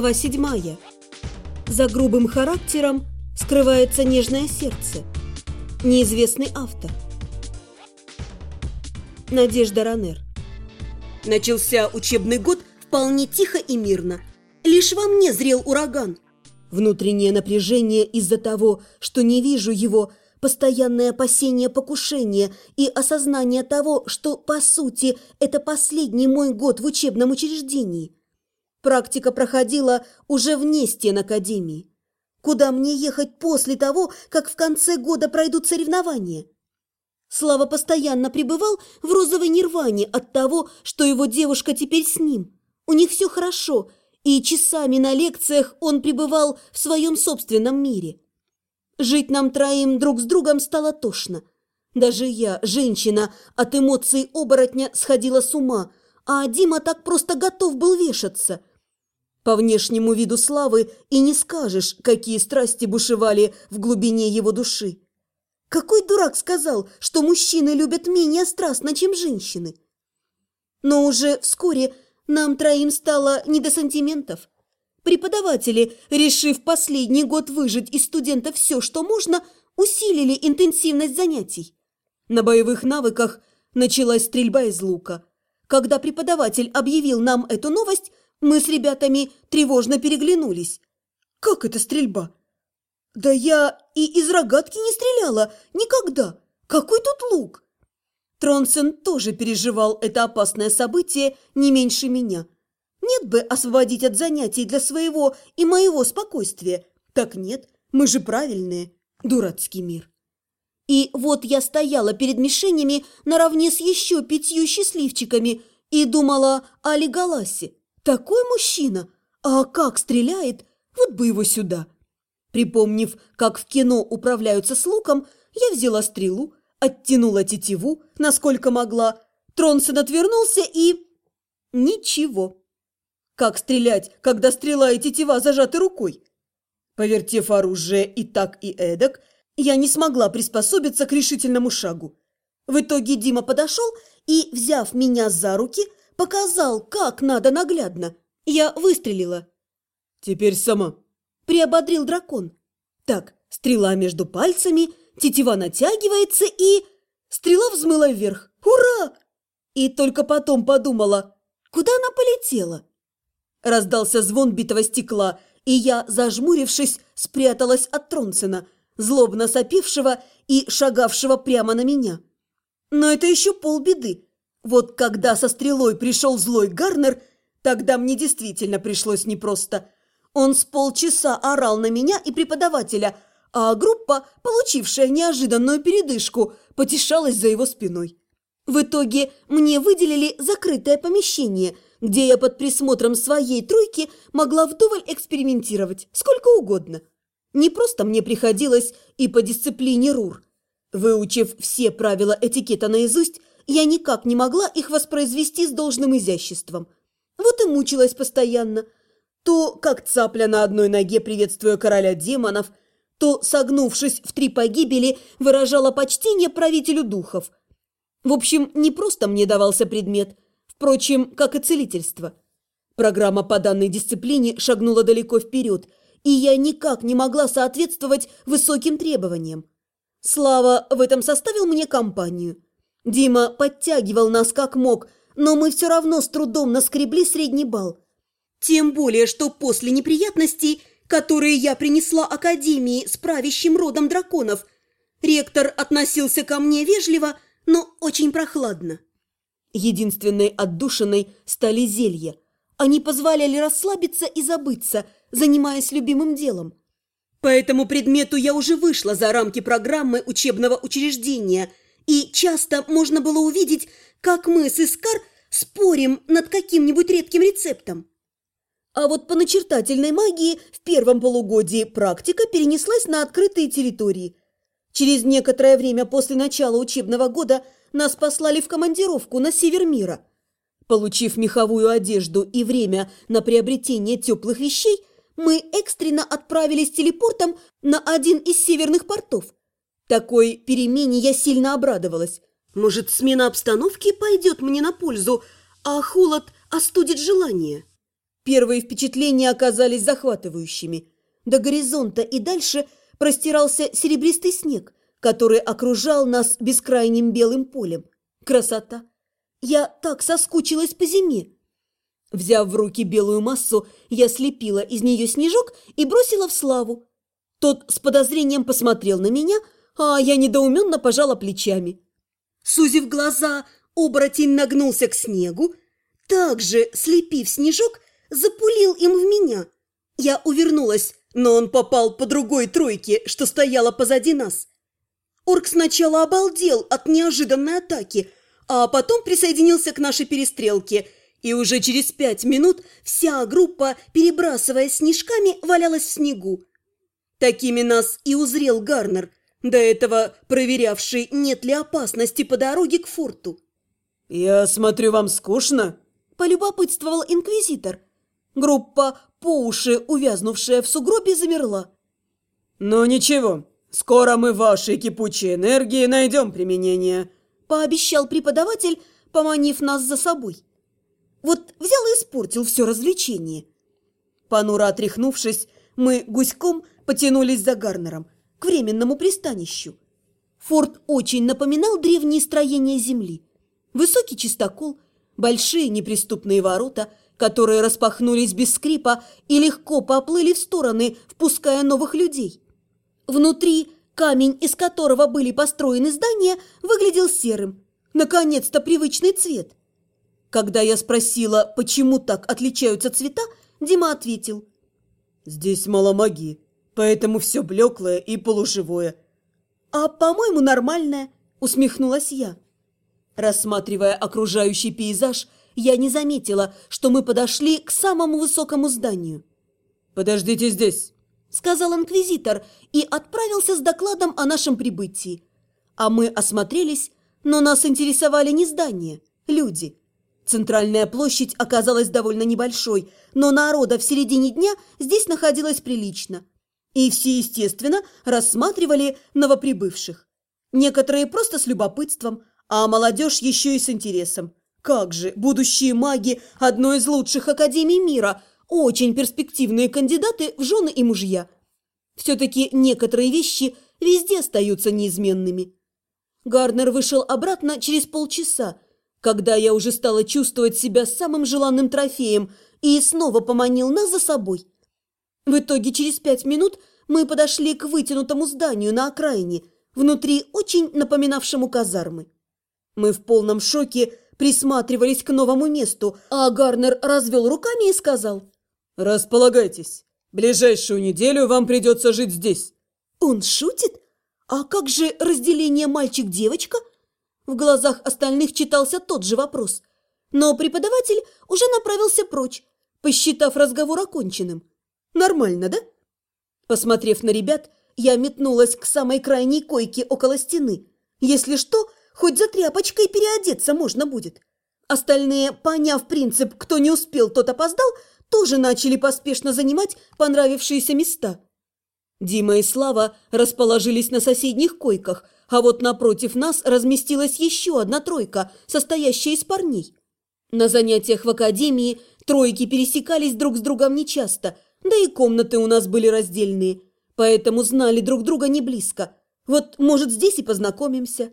Глава 7. За грубым характером скрывается нежное сердце. Неизвестный автор. Надежда Ранер. Начался учебный год вполне тихо и мирно. Лишь во мне зрел ураган. Внутреннее напряжение из-за того, что не вижу его, постоянное опасение покушения и осознание того, что, по сути, это последний мой год в учебном учреждении – Практика проходила уже вне стен Академии. Куда мне ехать после того, как в конце года пройдут соревнования? Слава постоянно пребывал в розовой нирване от того, что его девушка теперь с ним. У них все хорошо, и часами на лекциях он пребывал в своем собственном мире. Жить нам троим друг с другом стало тошно. Даже я, женщина, от эмоций оборотня сходила с ума, а Дима так просто готов был вешаться – по внешнему виду Славы и не скажешь, какие страсти бушевали в глубине его души. Какой дурак сказал, что мужчины любят менее страстно, чем женщины? Но уже вскоре нам троим стало не до сантиментов. Преподаватели, решив последний год выжить из студентов все, что можно, усилили интенсивность занятий. На боевых навыках началась стрельба из лука. Когда преподаватель объявил нам эту новость, мы с ребятами тревожно переглянулись. Как это стрельба? Да я и из рогатки не стреляла. Никогда. Какой тут лук? Тронсен тоже переживал это опасное событие не меньше меня. Нет бы освободить от занятий для своего и моего спокойствия. Так нет, мы же правильные. Дурацкий мир. И вот я стояла перед мишенями наравне с еще пятью счастливчиками и думала о Леголасе. Такой мужчина! А как стреляет? Вот бы его сюда!» Припомнив, как в кино управляются с луком, я взяла стрелу, оттянула тетиву, насколько могла. Тронсон отвернулся и... Ничего. Как стрелять, когда стрела и тетива зажаты рукой? Повертев оружие и так, и эдак, я не смогла приспособиться к решительному шагу. В итоге Дима подошел и, взяв меня за руки, Показал, как надо наглядно. Я выстрелила. «Теперь сама», – приободрил дракон. Так, стрела между пальцами, тетива натягивается и... Стрела взмыла вверх. Ура! И только потом подумала, куда она полетела? Раздался звон битого стекла, и я, зажмурившись, спряталась от Тронсена, злобно сопившего и шагавшего прямо на меня. Но это еще полбеды. Вот когда со стрелой пришел злой Гарнер, тогда мне действительно пришлось непросто. Он с полчаса орал на меня и преподавателя, а группа, получившая неожиданную передышку, потешалась за его спиной. В итоге мне выделили закрытое помещение, где я под присмотром своей тройки могла вдоволь экспериментировать, сколько угодно. Не просто мне приходилось и по дисциплине РУР. Выучив все правила этикета наизусть, я никак не могла их воспроизвести с должным изяществом. Вот и мучилась постоянно. То, как цапля на одной ноге, приветствуя короля демонов, то, согнувшись в три погибели, выражала почтение правителю духов. В общем, не просто мне давался предмет, впрочем, как и целительство. Программа по данной дисциплине шагнула далеко вперед, и я никак не могла соответствовать высоким требованиям. Слава в этом составил мне компанию – Дима подтягивал нас как мог, но мы все равно с трудом наскребли средний балл. Тем более, что после неприятностей, которые я принесла Академии с правящим родом драконов, ректор относился ко мне вежливо, но очень прохладно. Единственной отдушиной стали зелья. Они позволяли расслабиться и забыться, занимаясь любимым делом. По этому предмету я уже вышла за рамки программы учебного учреждения – и часто можно было увидеть, как мы с Искар спорим над каким-нибудь редким рецептом. А вот по начертательной магии в первом полугодии практика перенеслась на открытые территории. Через некоторое время после начала учебного года нас послали в командировку на север мира. Получив меховую одежду и время на приобретение теплых вещей, мы экстренно отправились телепортом на один из северных портов – такой перемене я сильно обрадовалась. Может, смена обстановки пойдет мне на пользу, а холод остудит желание. Первые впечатления оказались захватывающими. До горизонта и дальше простирался серебристый снег, который окружал нас бескрайним белым полем. Красота! Я так соскучилась по зиме. Взяв в руки белую массу, я слепила из нее снежок и бросила в славу. Тот с подозрением посмотрел на меня, а я недоуменно пожала плечами. Сузив глаза, оборотень нагнулся к снегу, также, слепив снежок, запулил им в меня. Я увернулась, но он попал по другой тройке, что стояла позади нас. Орк сначала обалдел от неожиданной атаки, а потом присоединился к нашей перестрелке, и уже через пять минут вся группа, перебрасываясь снежками, валялась в снегу. Такими нас и узрел Гарнер, до этого проверявший, нет ли опасности по дороге к форту. «Я смотрю, вам скучно?» – полюбопытствовал инквизитор. Группа, по уши увязнувшая в сугробе, замерла. «Ну ничего, скоро мы вашей кипучей энергии найдем применение», – пообещал преподаватель, поманив нас за собой. Вот взял и испортил все развлечение. Понуро отряхнувшись, мы гуськом потянулись за Гарнером к временному пристанищу. Форт очень напоминал древние строения земли. Высокий чистокол, большие неприступные ворота, которые распахнулись без скрипа и легко поплыли в стороны, впуская новых людей. Внутри камень, из которого были построены здания, выглядел серым. Наконец-то привычный цвет. Когда я спросила, почему так отличаются цвета, Дима ответил. «Здесь мало магии, поэтому все блеклое и полуживое». «А, по-моему, нормальное», – усмехнулась я. Рассматривая окружающий пейзаж, я не заметила, что мы подошли к самому высокому зданию. «Подождите здесь», – сказал инквизитор и отправился с докладом о нашем прибытии. А мы осмотрелись, но нас интересовали не здания, люди – Центральная площадь оказалась довольно небольшой, но народа в середине дня здесь находилось прилично. И все, естественно, рассматривали новоприбывших. Некоторые просто с любопытством, а молодежь еще и с интересом. Как же, будущие маги одной из лучших академий мира, очень перспективные кандидаты в жены и мужья. Все-таки некоторые вещи везде остаются неизменными. Гарнер вышел обратно через полчаса, когда я уже стала чувствовать себя самым желанным трофеем и снова поманил нас за собой. В итоге через пять минут мы подошли к вытянутому зданию на окраине, внутри очень напоминавшему казармы. Мы в полном шоке присматривались к новому месту, а Гарнер развел руками и сказал «Располагайтесь, ближайшую неделю вам придется жить здесь». «Он шутит? А как же разделение мальчик-девочка?» В глазах остальных читался тот же вопрос. Но преподаватель уже направился прочь, посчитав разговор оконченным. Нормально, да? Посмотрев на ребят, я метнулась к самой крайней койке около стены. Если что, хоть за тряпочкой переодеться можно будет. Остальные, поняв принцип «кто не успел, тот опоздал», тоже начали поспешно занимать понравившиеся места. Дима и Слава расположились на соседних койках – а вот напротив нас разместилась еще одна тройка, состоящая из парней. На занятиях в академии тройки пересекались друг с другом нечасто, да и комнаты у нас были раздельные, поэтому знали друг друга не близко. Вот, может, здесь и познакомимся.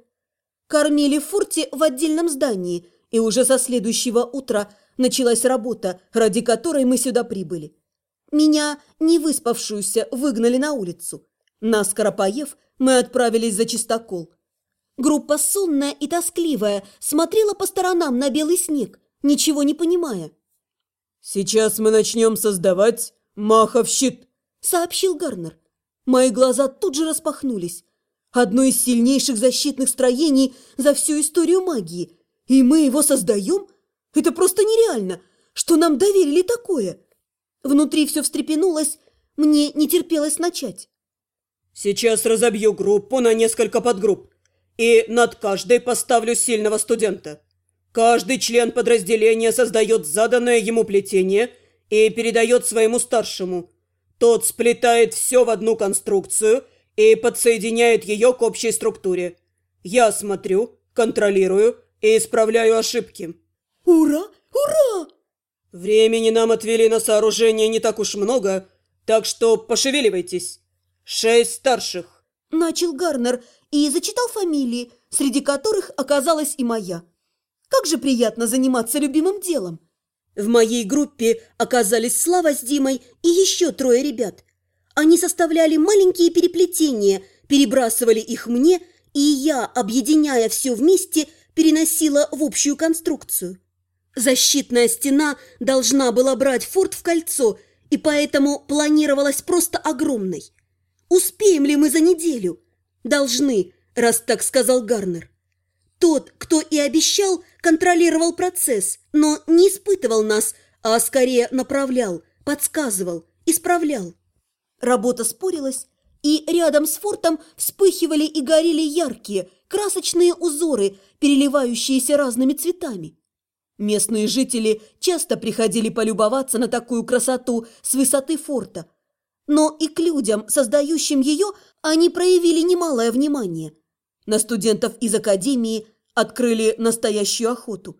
Кормили в форте в отдельном здании, и уже со следующего утра началась работа, ради которой мы сюда прибыли. Меня, не выспавшуюся, выгнали на улицу. Наскоро поев, мы отправились за чистокол. Группа сонная и тоскливая смотрела по сторонам на белый снег, ничего не понимая. «Сейчас мы начнем создавать махов щит», — сообщил Гарнер. Мои глаза тут же распахнулись. Одно из сильнейших защитных строений за всю историю магии. И мы его создаем? Это просто нереально! Что нам доверили такое? Внутри все встрепенулось, мне не терпелось начать. Сейчас разобью группу на несколько подгрупп и над каждой поставлю сильного студента. Каждый член подразделения создает заданное ему плетение и передает своему старшему. Тот сплетает все в одну конструкцию и подсоединяет ее к общей структуре. Я смотрю, контролирую и исправляю ошибки. Ура! Ура! Времени нам отвели на сооружение не так уж много, так что пошевеливайтесь. Шесть старших. Начал Гарнер и зачитал фамилии, среди которых оказалась и моя. Как же приятно заниматься любимым делом. В моей группе оказались Слава с Димой и еще трое ребят. Они составляли маленькие переплетения, перебрасывали их мне, и я, объединяя все вместе, переносила в общую конструкцию. Защитная стена должна была брать форт в кольцо, и поэтому планировалась просто огромной. Успеем ли мы за неделю? Должны, раз так сказал Гарнер. Тот, кто и обещал, контролировал процесс, но не испытывал нас, а скорее направлял, подсказывал, исправлял. Работа спорилась, и рядом с фортом вспыхивали и горели яркие, красочные узоры, переливающиеся разными цветами. Местные жители часто приходили полюбоваться на такую красоту с высоты форта. Но и к людям, создающим ее, они проявили немалое внимание. На студентов из академии открыли настоящую охоту.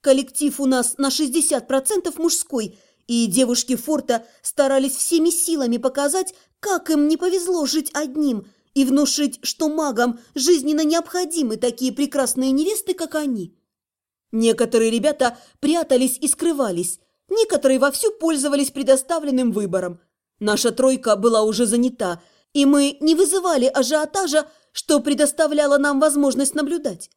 Коллектив у нас на 60% мужской, и девушки форта старались всеми силами показать, как им не повезло жить одним, и внушить, что магам жизненно необходимы такие прекрасные невесты, как они. Некоторые ребята прятались и скрывались, некоторые вовсю пользовались предоставленным выбором. Наша тройка была уже занята, и мы не вызывали ажиотажа, что предоставляло нам возможность наблюдать.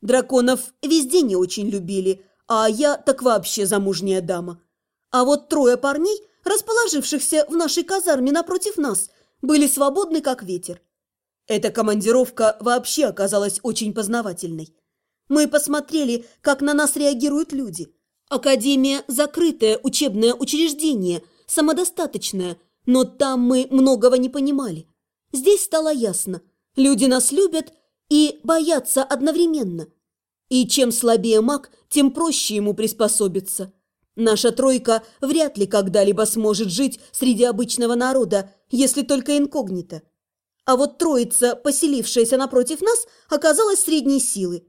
Драконов везде не очень любили, а я так вообще замужняя дама. А вот трое парней, расположившихся в нашей казарме напротив нас, были свободны, как ветер. Эта командировка вообще оказалась очень познавательной. Мы посмотрели, как на нас реагируют люди. Академия – закрытое учебное учреждение, самодостаточное, но там мы многого не понимали. Здесь стало ясно – люди нас любят и боятся одновременно. И чем слабее маг, тем проще ему приспособиться. Наша тройка вряд ли когда-либо сможет жить среди обычного народа, если только инкогнито. А вот троица, поселившаяся напротив нас, оказалась средней силы.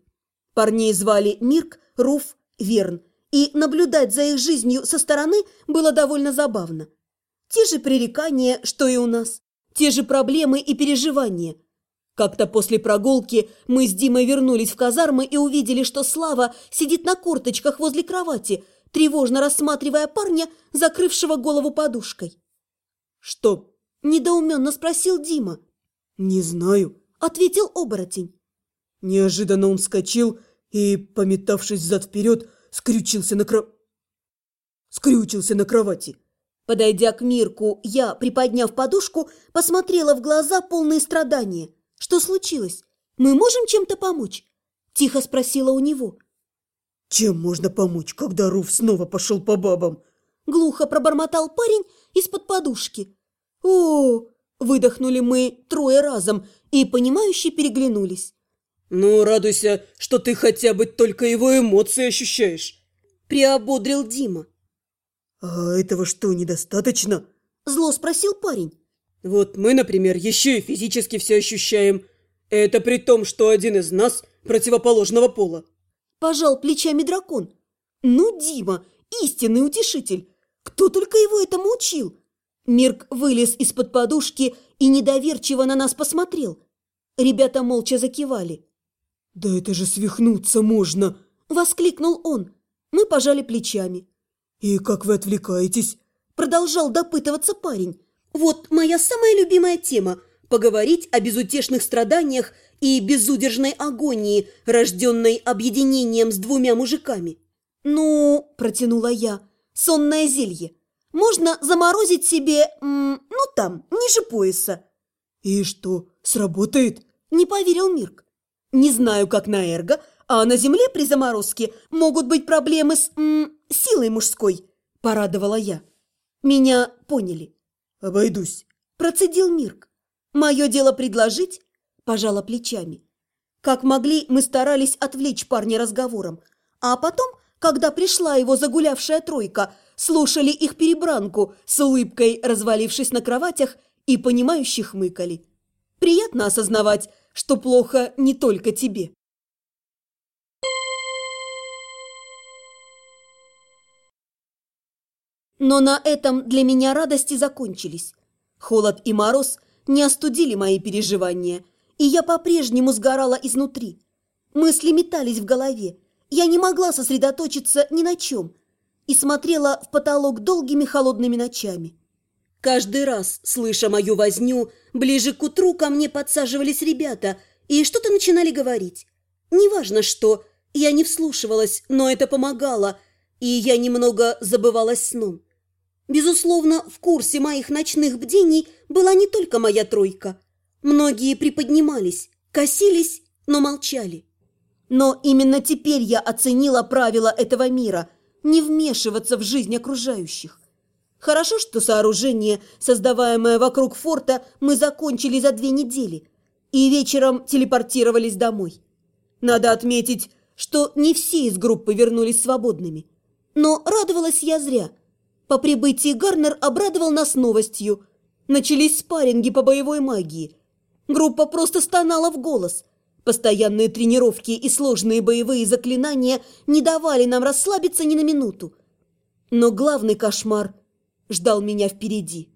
Парней звали Мирк, Руф, Верн, и наблюдать за их жизнью со стороны было довольно забавно. Те же пререкания, что и у нас, те же проблемы и переживания. Как-то после прогулки мы с Димой вернулись в казармы и увидели, что Слава сидит на корточках возле кровати, тревожно рассматривая парня, закрывшего голову подушкой. «Что?» – недоуменно спросил Дима. «Не знаю», – ответил оборотень. Неожиданно он вскочил и, пометавшись взад-вперед, скрючился на кро... скрючился на кровати. Подойдя к Мирку, я, приподняв подушку, посмотрела в глаза полные страдания. Что случилось? Мы можем чем-то помочь? Тихо спросила у него. Чем можно помочь, когда Руф снова пошел по бабам? Глухо пробормотал парень из-под подушки. О, выдохнули мы трое разом и, понимающе переглянулись. «Ну, радуйся, что ты хотя бы только его эмоции ощущаешь!» Приободрил Дима. «А этого что, недостаточно?» Зло спросил парень. «Вот мы, например, еще и физически все ощущаем. Это при том, что один из нас противоположного пола». Пожал плечами дракон. «Ну, Дима, истинный утешитель! Кто только его этому учил?» Мирк вылез из-под подушки и недоверчиво на нас посмотрел. Ребята молча закивали. «Да это же свихнуться можно!» – воскликнул он. Мы пожали плечами. «И как вы отвлекаетесь?» – продолжал допытываться парень. «Вот моя самая любимая тема – поговорить о безутешных страданиях и безудержной агонии, рожденной объединением с двумя мужиками». «Ну, – протянула я, – сонное зелье. Можно заморозить себе, ну там, ниже пояса». «И что, сработает?» – не поверил Мирк. Не знаю, как на Эрго, а на Земле при заморозке могут быть проблемы с м, силой мужской, порадовала я. Меня поняли. Обойдусь, процедил Мирк. Мое дело предложить, пожала плечами. Как могли, мы старались отвлечь парня разговором, а потом, когда пришла его загулявшая тройка, слушали их перебранку с улыбкой, развалившись на кроватях и понимающе хмыкали. Приятно осознавать, что плохо не только тебе. Но на этом для меня радости закончились. Холод и мороз не остудили мои переживания, и я по-прежнему сгорала изнутри. Мысли метались в голове. Я не могла сосредоточиться ни на чем и смотрела в потолок долгими холодными ночами. Каждый раз, слыша мою возню, ближе к утру ко мне подсаживались ребята и что-то начинали говорить. Неважно что, я не вслушивалась, но это помогало, и я немного забывалась сном. Безусловно, в курсе моих ночных бдений была не только моя тройка. Многие приподнимались, косились, но молчали. Но именно теперь я оценила правила этого мира – не вмешиваться в жизнь окружающих. Хорошо, что сооружение, создаваемое вокруг форта, мы закончили за две недели и вечером телепортировались домой. Надо отметить, что не все из группы вернулись свободными. Но радовалась я зря. По прибытии Гарнер обрадовал нас новостью. Начались спарринги по боевой магии. Группа просто стонала в голос. Постоянные тренировки и сложные боевые заклинания не давали нам расслабиться ни на минуту. Но главный кошмар ждал меня впереди.